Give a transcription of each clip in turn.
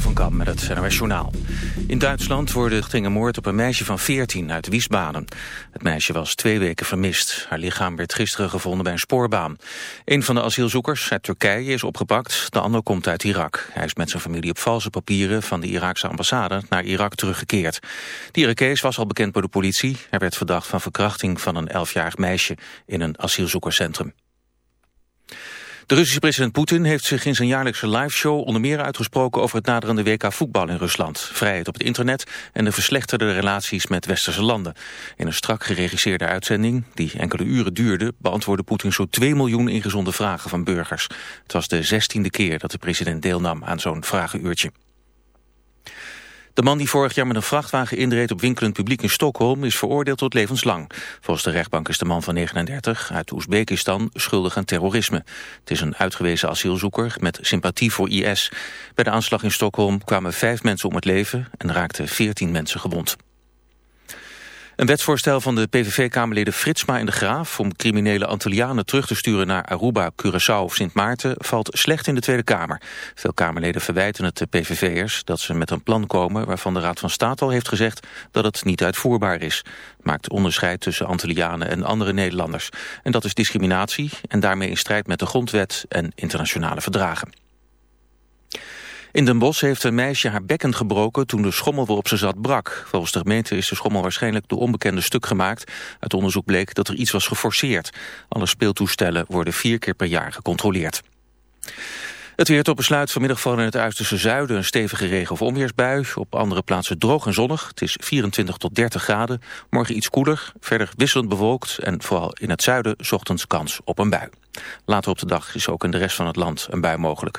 Jeroen van Kam met het NOS Journaal. In Duitsland wordt ging moord op een meisje van 14 uit Wiesbaden. Het meisje was twee weken vermist. Haar lichaam werd gisteren gevonden bij een spoorbaan. Een van de asielzoekers uit Turkije is opgepakt. De ander komt uit Irak. Hij is met zijn familie op valse papieren van de Iraakse ambassade naar Irak teruggekeerd. De Irakees was al bekend bij de politie. Hij werd verdacht van verkrachting van een 11-jarig meisje in een asielzoekerscentrum. De Russische president Poetin heeft zich in zijn jaarlijkse liveshow onder meer uitgesproken over het naderende WK voetbal in Rusland, vrijheid op het internet en de verslechterde relaties met westerse landen. In een strak geregisseerde uitzending, die enkele uren duurde, beantwoordde Poetin zo'n 2 miljoen ingezonde vragen van burgers. Het was de zestiende keer dat de president deelnam aan zo'n vragenuurtje. De man die vorig jaar met een vrachtwagen inreed op winkelend publiek in Stockholm is veroordeeld tot levenslang. Volgens de rechtbank is de man van 39 uit Oezbekistan schuldig aan terrorisme. Het is een uitgewezen asielzoeker met sympathie voor IS. Bij de aanslag in Stockholm kwamen vijf mensen om het leven en raakten 14 mensen gewond. Een wetsvoorstel van de PVV-kamerleden Fritsma en de Graaf... om criminele Antillianen terug te sturen naar Aruba, Curaçao of Sint Maarten... valt slecht in de Tweede Kamer. Veel Kamerleden verwijten het de PVV'ers dat ze met een plan komen... waarvan de Raad van State al heeft gezegd dat het niet uitvoerbaar is. Maakt onderscheid tussen Antillianen en andere Nederlanders. En dat is discriminatie en daarmee in strijd met de grondwet en internationale verdragen. In Den Bosch heeft een meisje haar bekken gebroken toen de schommel waarop ze zat brak. Volgens de gemeente is de schommel waarschijnlijk door onbekende stuk gemaakt. Uit onderzoek bleek dat er iets was geforceerd. Alle speeltoestellen worden vier keer per jaar gecontroleerd. Het weer tot besluit vanmiddag vallen in het uiterste zuiden een stevige regen- of onweersbui. Op andere plaatsen droog en zonnig. Het is 24 tot 30 graden. Morgen iets koeler, verder wisselend bewolkt en vooral in het zuiden ochtends kans op een bui. Later op de dag is ook in de rest van het land een bui mogelijk.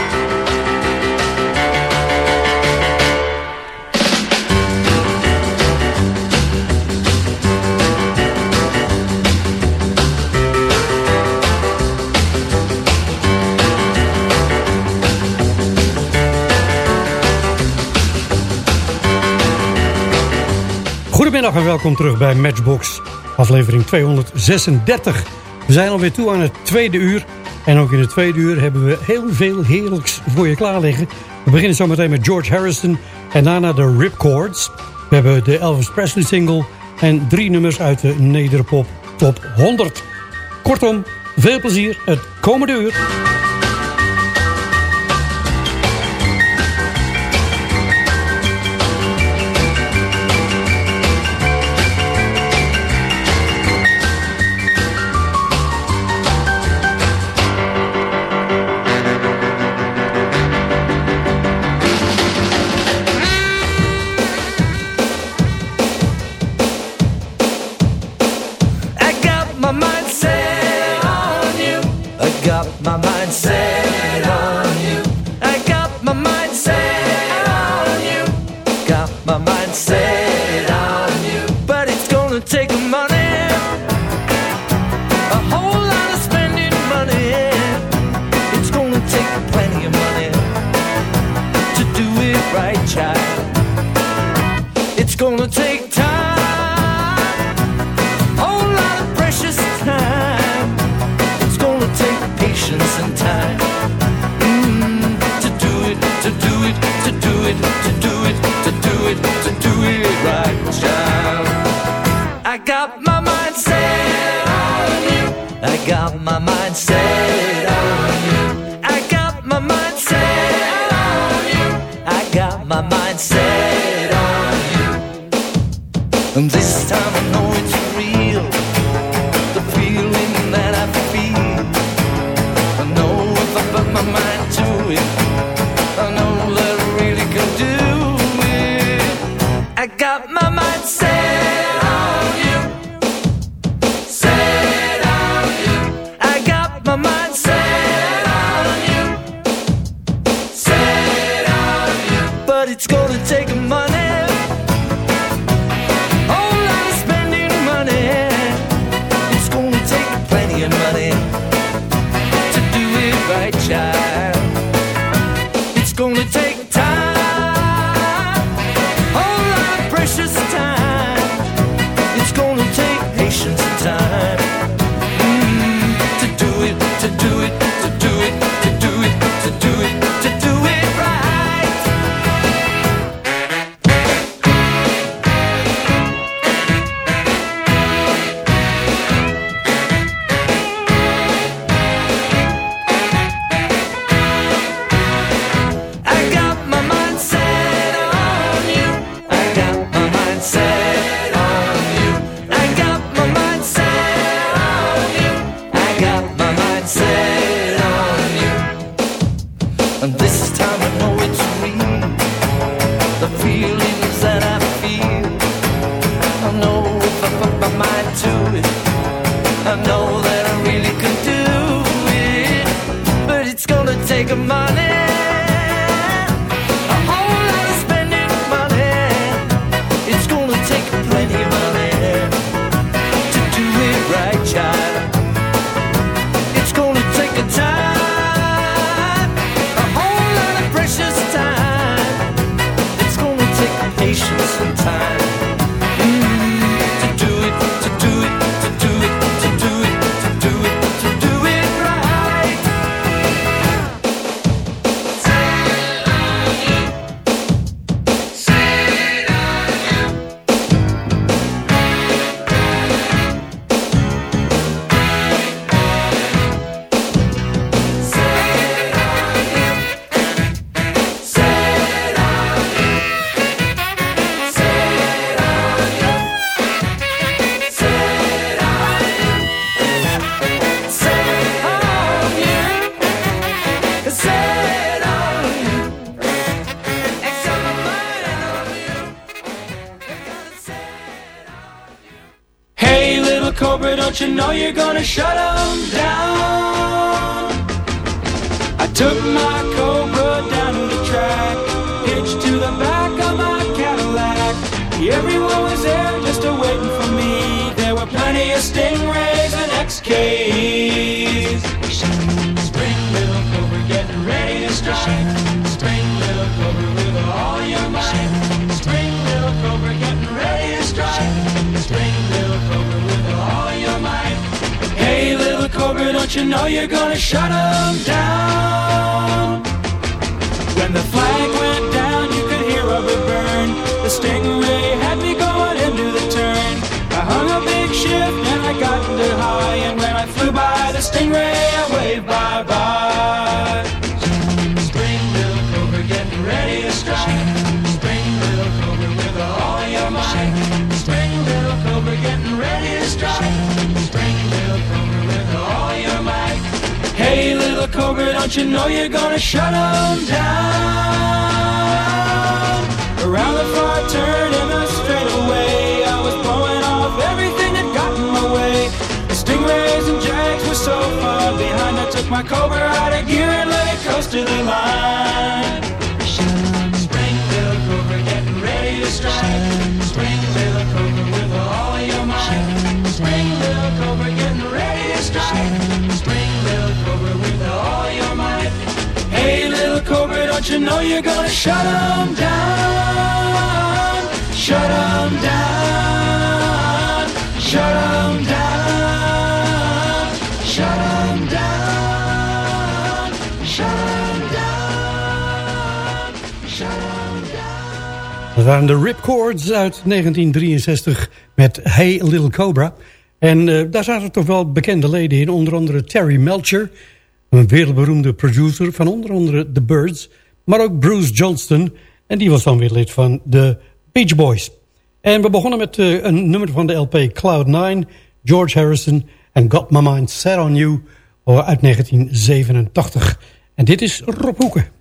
Goedemiddag en welkom terug bij Matchbox, aflevering 236. We zijn alweer toe aan het tweede uur. En ook in het tweede uur hebben we heel veel heerlijks voor je klaar liggen. We beginnen zo meteen met George Harrison en daarna de Ripcords. We hebben de Elvis Presley single en drie nummers uit de Nederpop Top 100. Kortom, veel plezier het komende uur. Got my mind. Set gonna take shut 'em you know you're gonna shut 'em down? When the flag went down, you could hear rib burn. The stingray had me going into the turn. I hung a big shift and I got into high. And when I flew by the stingray, I waved bye bye. Don't you know you're gonna shut 'em down? Around the far turn in the straightaway, I was blowing off everything that got in my way. The stingrays and jags were so far behind, I took my cobra out of gear and let it coast to the line. Spring, little cobra, getting ready to strike. Spring, little cobra, with all of your might. Spring, you know you're gonna shut 'em down? Shut 'em down. Shut 'em down. Shut 'em down. Shut 'em down. Shut 'em down. Dat waren de Ripcords uit 1963 met Hey Little Cobra. En eh, daar zaten toch wel bekende leden in. Onder andere Terry Melcher. Een wereldberoemde producer van onder andere The Birds. Maar ook Bruce Johnston. En die was dan weer lid van de Beach Boys. En we begonnen met eh, een nummer van de LP Cloud9. George Harrison en Got My Mind Set On You uit 1987. En dit is Rob Hoeken.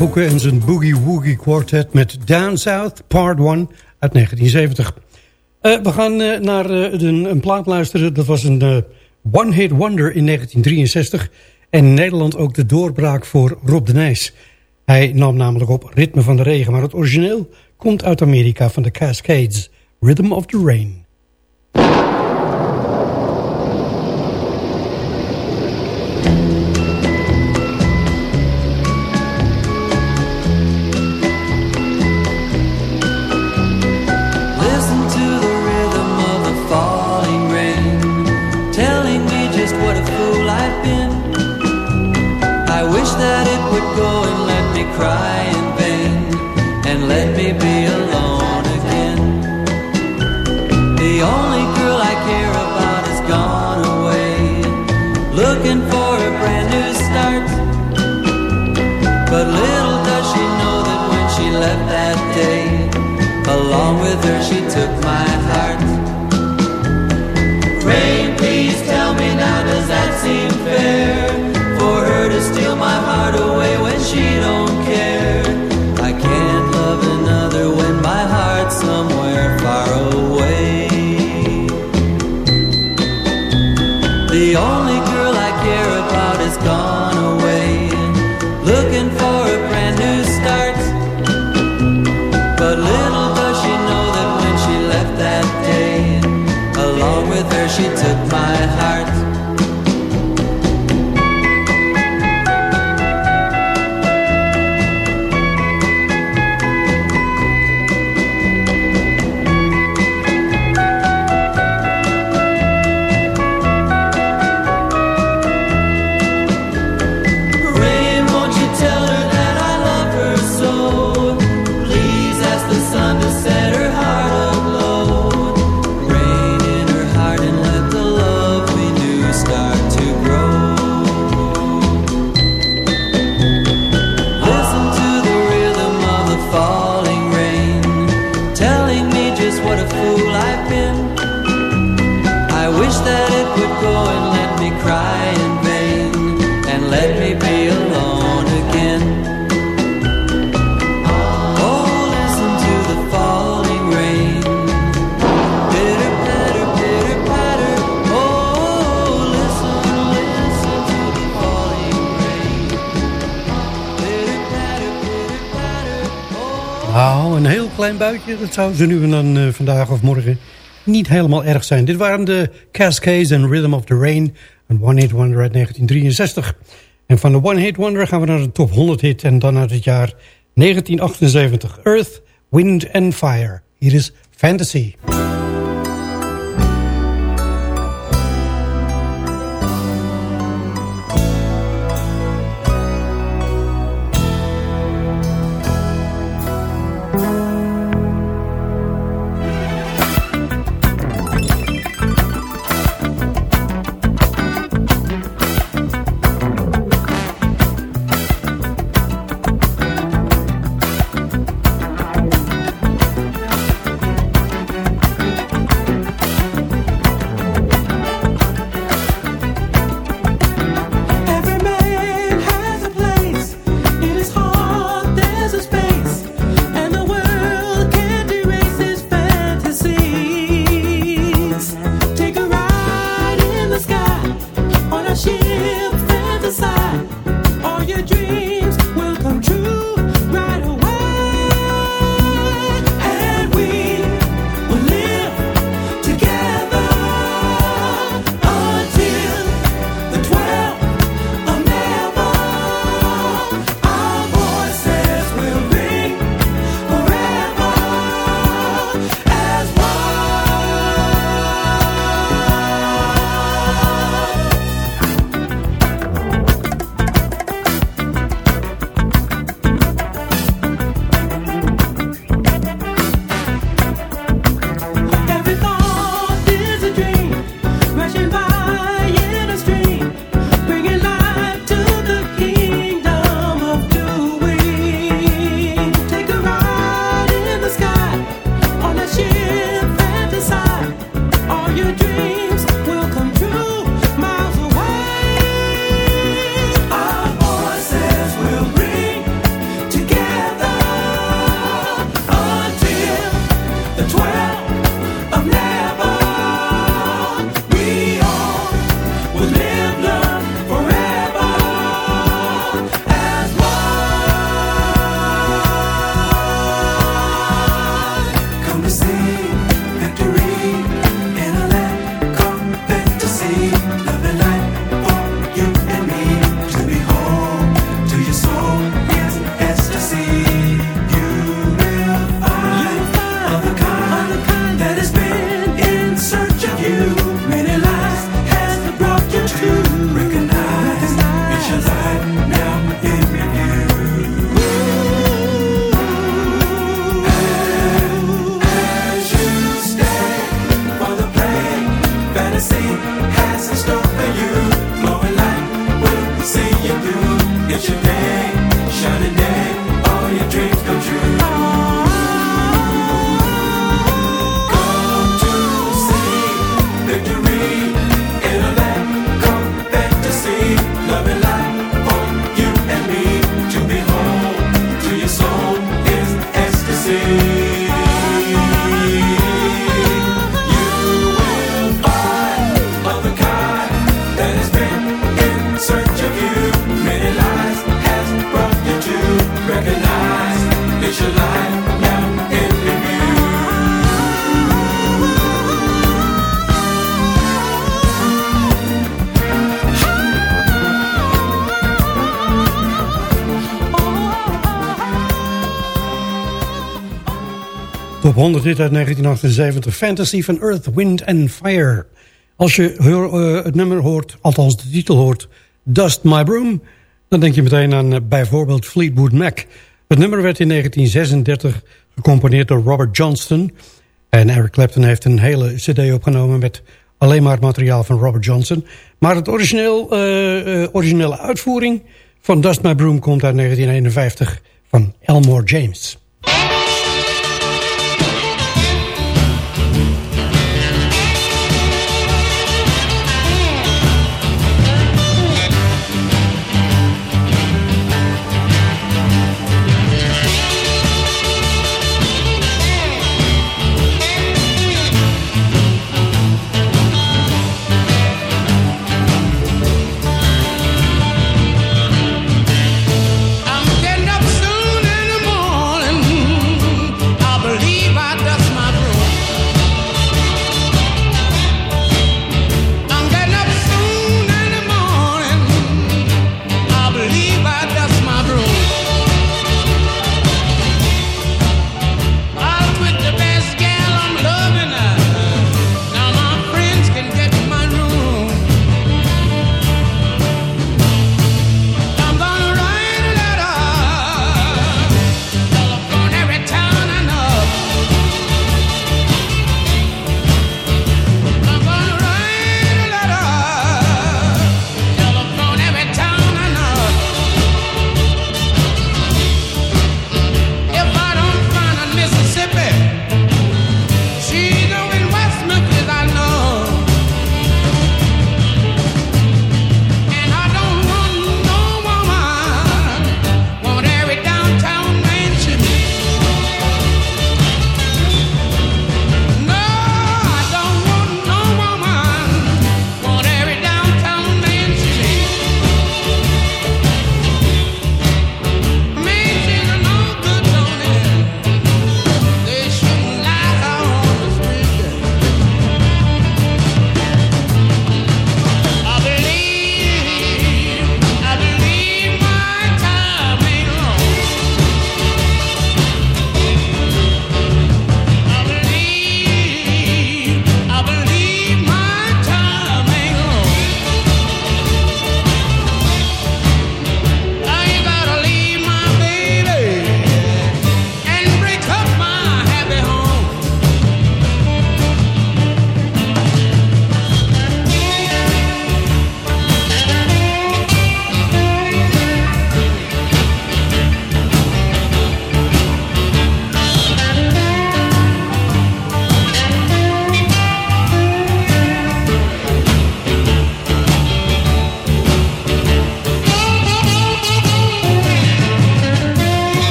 Hoeken en zijn Boogie Woogie Quartet met Down South Part 1 uit 1970. Uh, we gaan uh, naar uh, een, een, plaat luisteren. Dat was een one-hit wonder in 1963. En in Nederland ook de doorbraak voor Rob de Nijs. Hij nam namelijk op Ritme van de Regen. Maar het origineel komt uit Amerika van de Cascades. Rhythm of the Rain. took my heart. Rain, please tell me now, does that seem fair? she took my heart. Klein buitje. Dat zou ze nu en dan uh, vandaag of morgen niet helemaal erg zijn. Dit waren de Cascades en Rhythm of the Rain. Een One Hit Wonder uit 1963. En van de One Hit Wonder gaan we naar de top 100 hit. En dan uit het jaar 1978. Earth, Wind and Fire. Hier is Fantasy. Top 100 dit uit 1978. Fantasy van Earth, Wind and Fire. Als je uh, het nummer hoort, althans de titel hoort... Dust My Broom... dan denk je meteen aan uh, bijvoorbeeld Fleetwood Mac. Het nummer werd in 1936 gecomponeerd door Robert Johnston... en Eric Clapton heeft een hele cd opgenomen... met alleen maar het materiaal van Robert Johnson. Maar het origineel, uh, originele uitvoering van Dust My Broom... komt uit 1951 van Elmore James.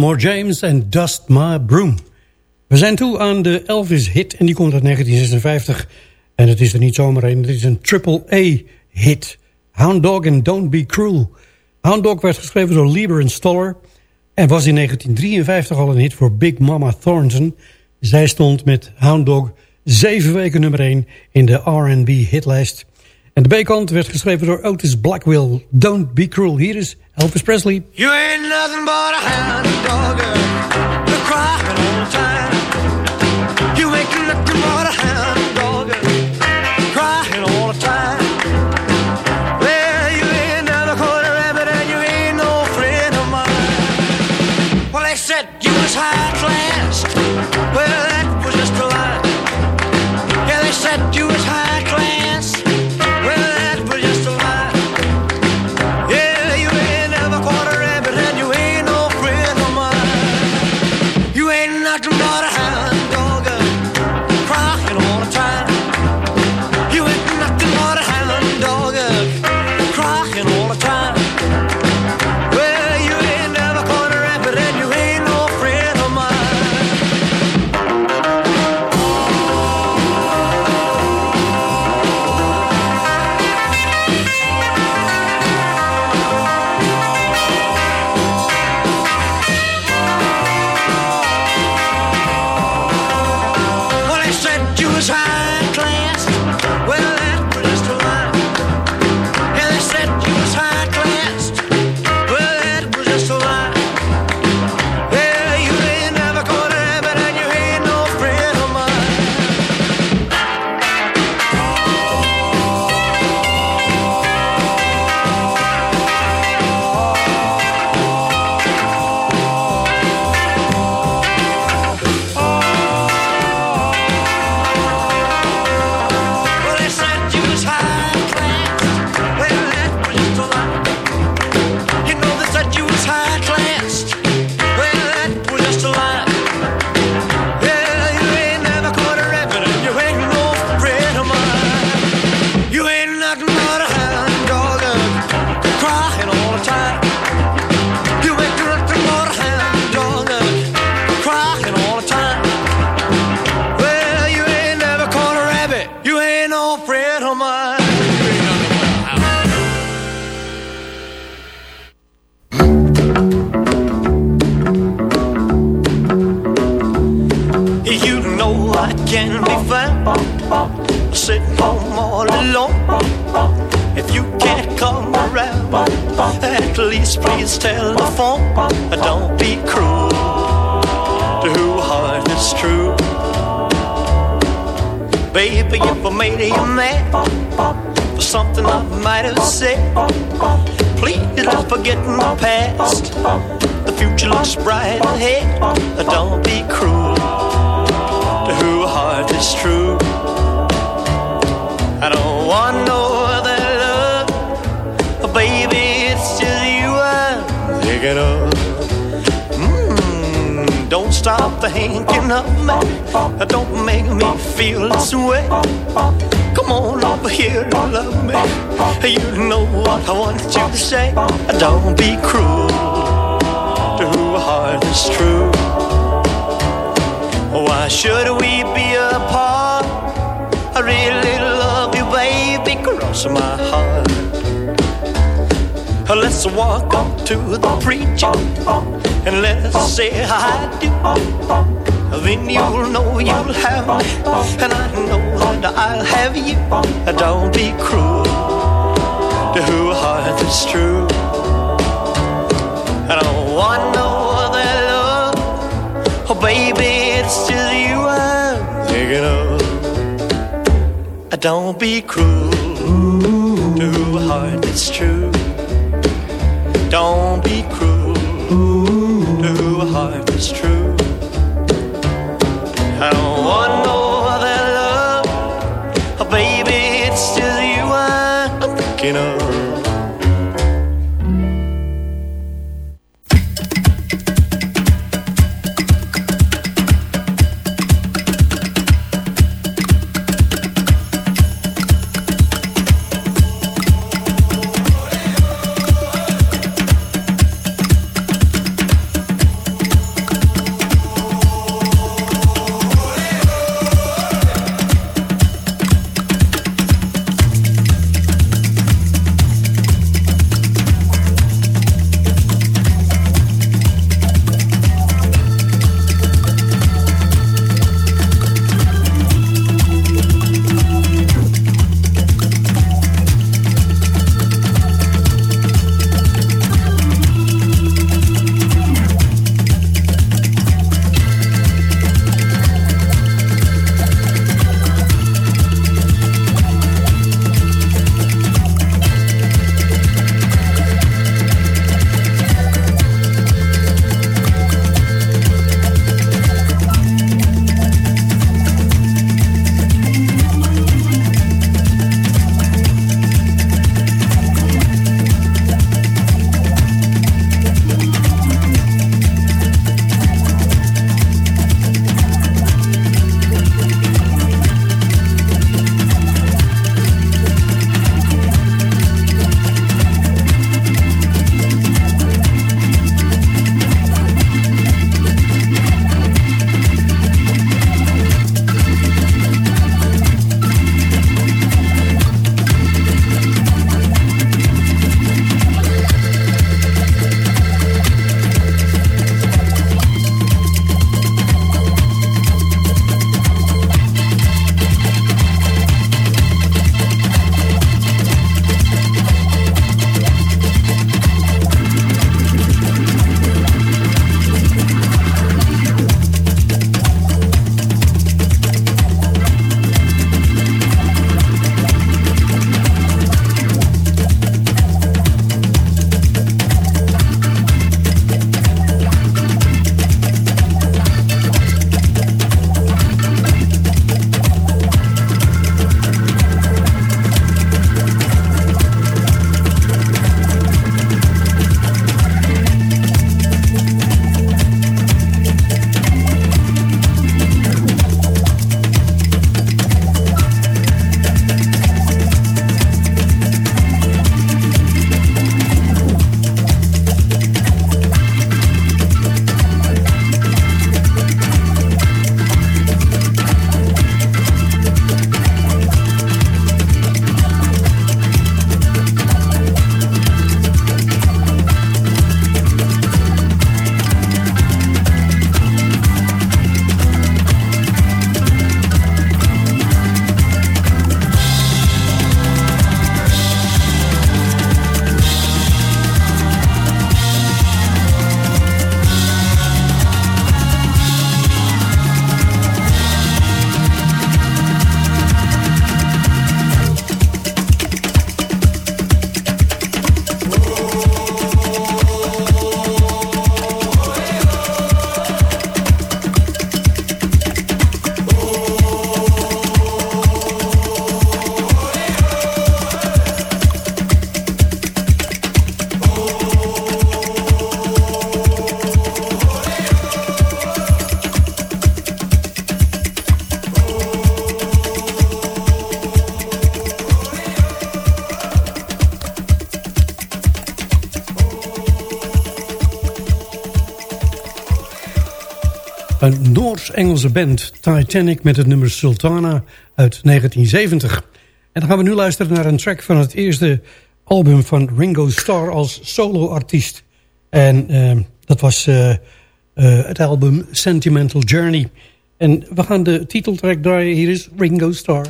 Elmore James en Dust My Broom. We zijn toe aan de Elvis-hit en die komt uit 1956. En het is er niet zomaar een, het is een triple-A-hit. Hound Dog and Don't Be Cruel. Hound Dog werd geschreven door Lieber en Stoller... en was in 1953 al een hit voor Big Mama Thornton. Zij stond met Hound Dog zeven weken nummer 1 in de R&B hitlijst... En de B-kant werd geschreven door Otis Blackwell. Don't be cruel. Hier is Elvis Presley. You ain't nothing but a hound dog, you're crying all the time. For something I might have said, please don't forget my past. The future looks bright ahead. Don't be cruel to who heart is true. I don't want no other love, baby. It's just you I'm thinking of. Mm, don't stop thinking of me. Don't make me feel this way. Come on over here and love me. You know what I want you to say. Don't be cruel to who heart is true. Why should we be apart? I really love you, baby, cross my heart. Let's walk up to the preacher and let's say I do. Then you'll know you'll have me, and I know that I'll have you. Don't be cruel to who heart is true. I don't want no other love, oh baby, it's just you I'm thinking of. Don't be cruel to a heart that's true. Don't be cruel Noors-Engelse band, Titanic, met het nummer Sultana uit 1970. En dan gaan we nu luisteren naar een track van het eerste album van Ringo Starr als solo-artiest. En uh, dat was uh, uh, het album Sentimental Journey. En we gaan de titeltrack draaien. Hier is Ringo Starr.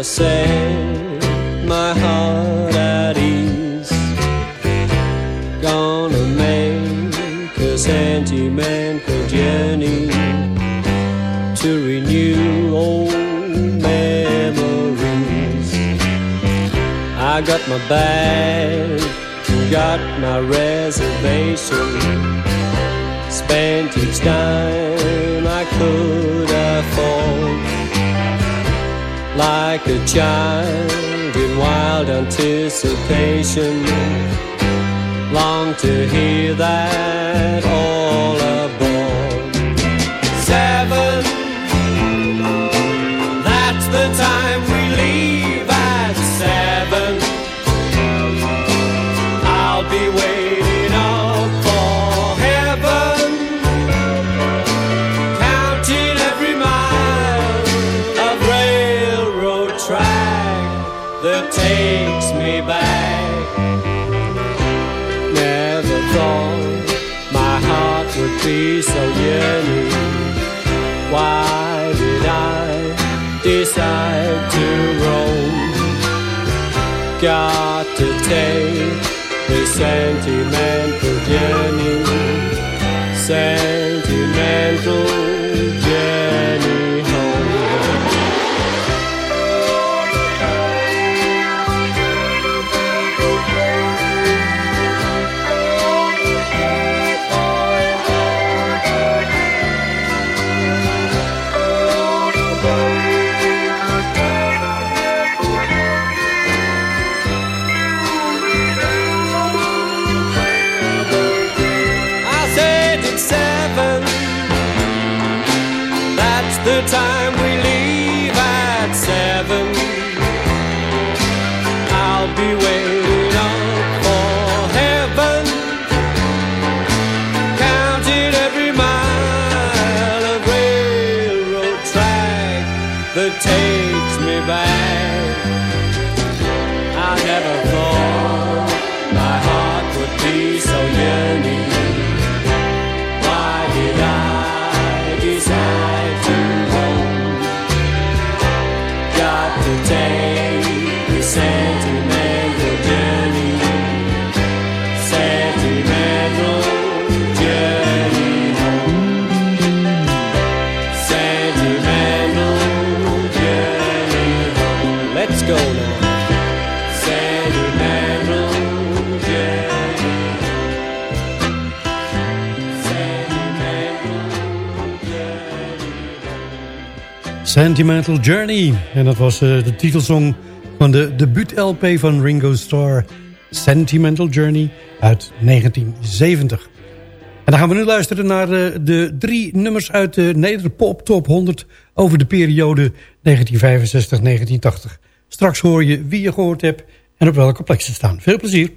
Gonna set my heart at ease. Gonna make a sentimental journey to renew old memories. I got my bag, got my reservation spent each dime I could afford. Like a child in wild anticipation, long to hear that all aboard. Got to take the sentimental journey, that takes me back. Sentimental Journey. En dat was eh, de titelsong van de debuut-LP van Ringo Starr. Sentimental Journey uit 1970. En dan gaan we nu luisteren naar eh, de drie nummers uit de Nederpop Top 100... over de periode 1965-1980. Straks hoor je wie je gehoord hebt en op welke plek ze staan. Veel plezier.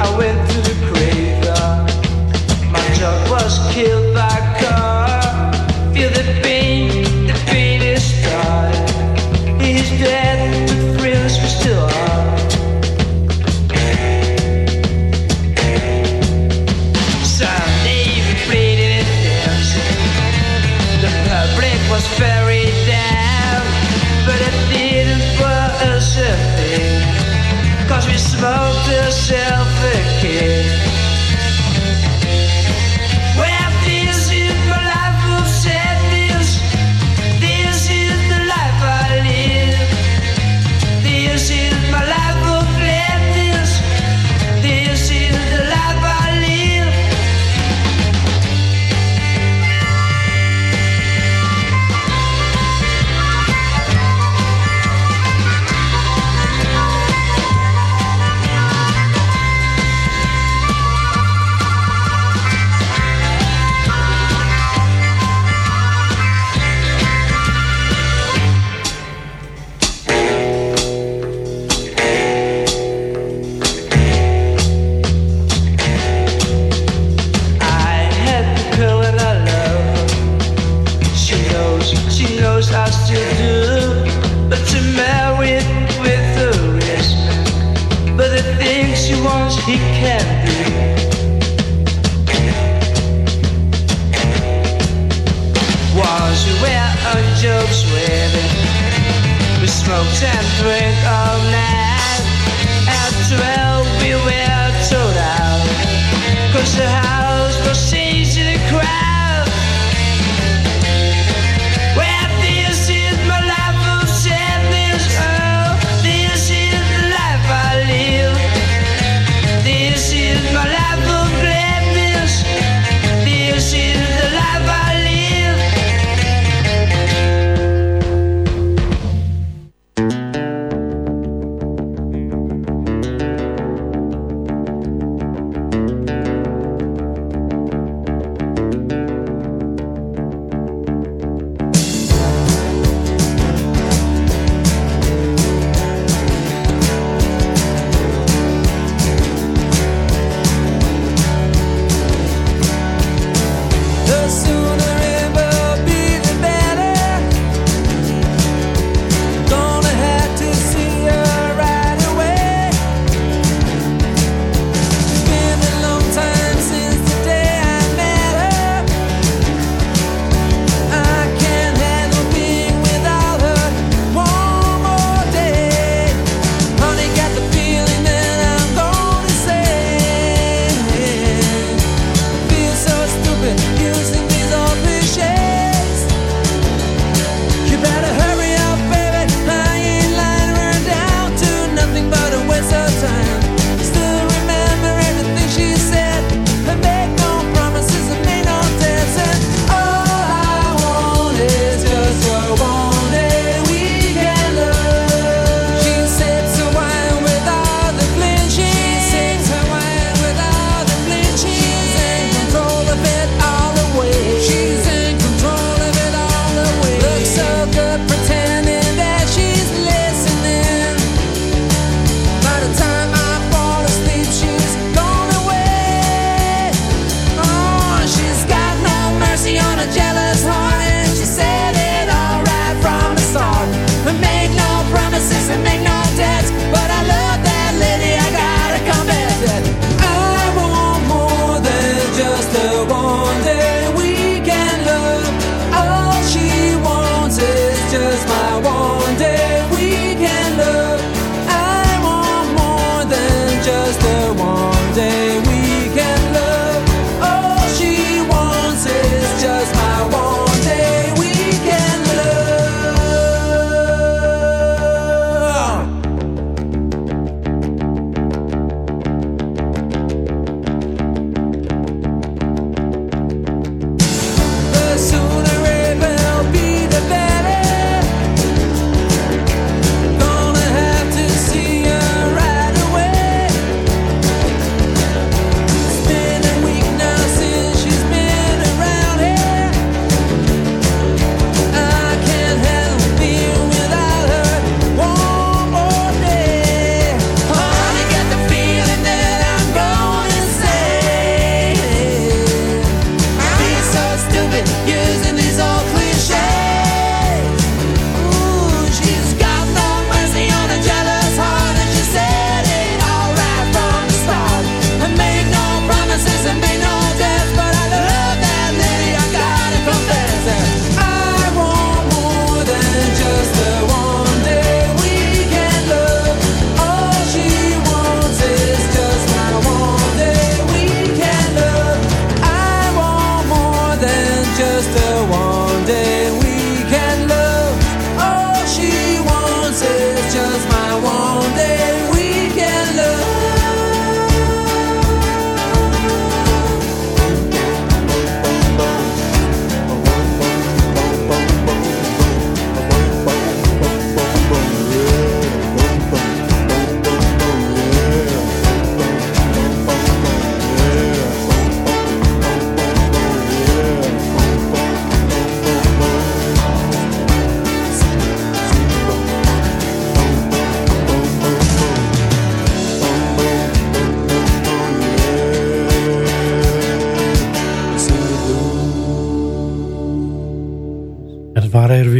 I went.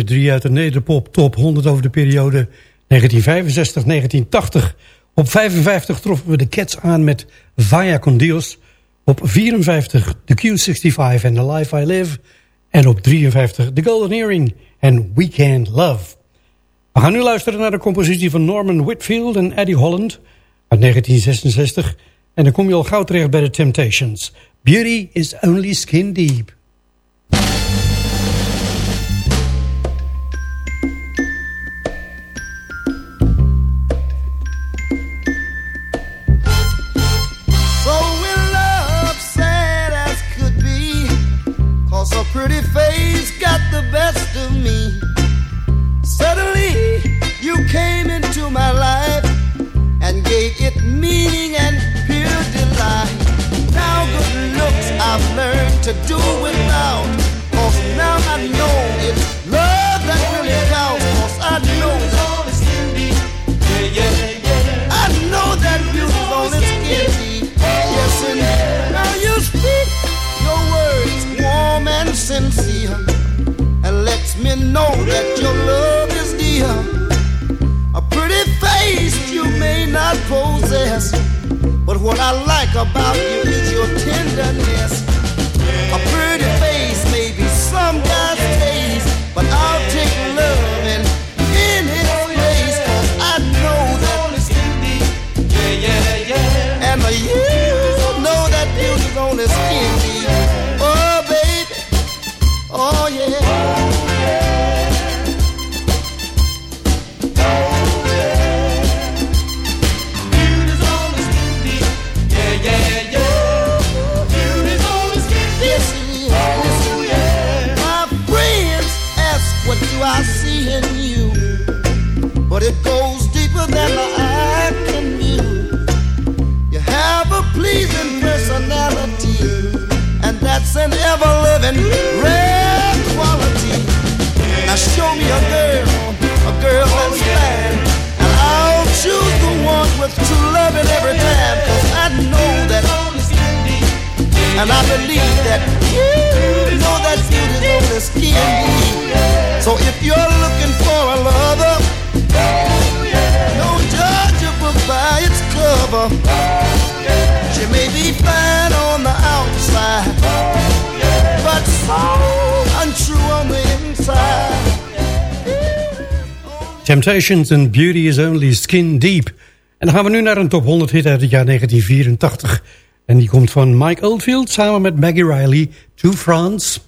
Drie uit de Nederpop Top 100 over de periode 1965-1980. Op 55 troffen we de Cats aan met Vaya con Dios. Op 54 de Q65 en The Life I Live. En op 53 The Golden Earring en Weekend Love. We gaan nu luisteren naar de compositie van Norman Whitfield en Eddie Holland uit 1966. En dan kom je al gauw terecht bij de Temptations. Beauty is only skin deep. Pretty face got the best of me. Suddenly, you came into my life and gave it meaning and pure delight. Now, good looks I've learned to do without. Cause now I know sincere, and lets me know that your love is dear. A pretty face you may not possess, but what I like about you is your tenderness. A pretty face may be some guy's taste, but I'll take love and in its place, 'cause I know that. it's kinder. Yeah, yeah, yeah, And you yeah. And I believe that you know that beauty's on the skin. So if you're looking for a lover, don't judge a book by its cover. She may be fine on the outside, but so untrue on the inside. Temptations and Beauty is Only Skin Deep. En dan gaan we nu naar een top 100 hit uit het jaar 1984. En die komt van Mike Oldfield samen met Maggie Riley, To France.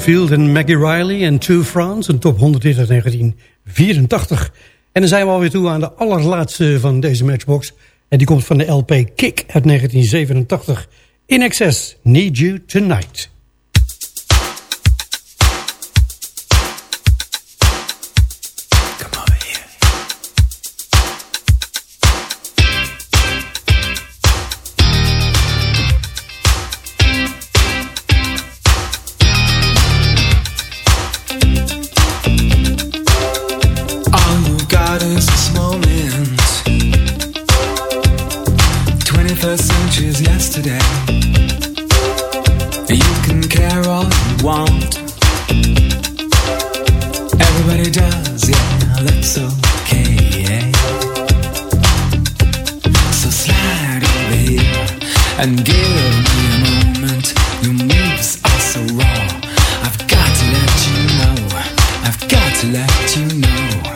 Field en Maggie Riley en Two France. Een top 100 1984. En dan zijn we alweer toe aan de allerlaatste van deze matchbox. En die komt van de LP Kick uit 1987. In excess, Need You Tonight. to know.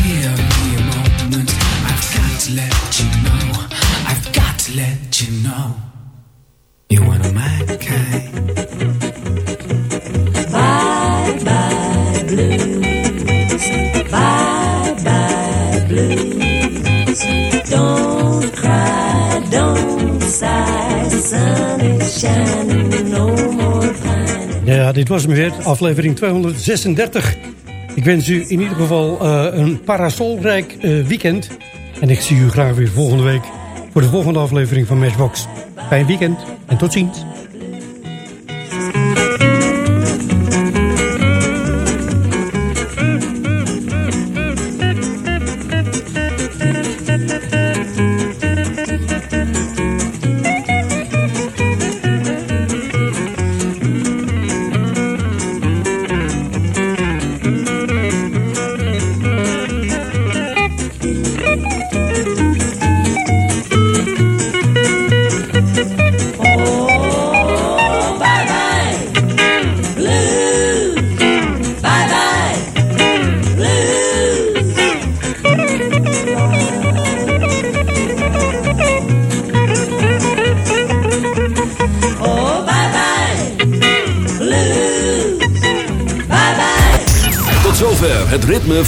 Ja, dit was hem weer, aflevering 236. Ik wens u in ieder geval eh, een parasolrijk eh, weekend. En ik zie u graag weer volgende week voor de volgende aflevering van Matchbox. Fijn weekend en tot ziens.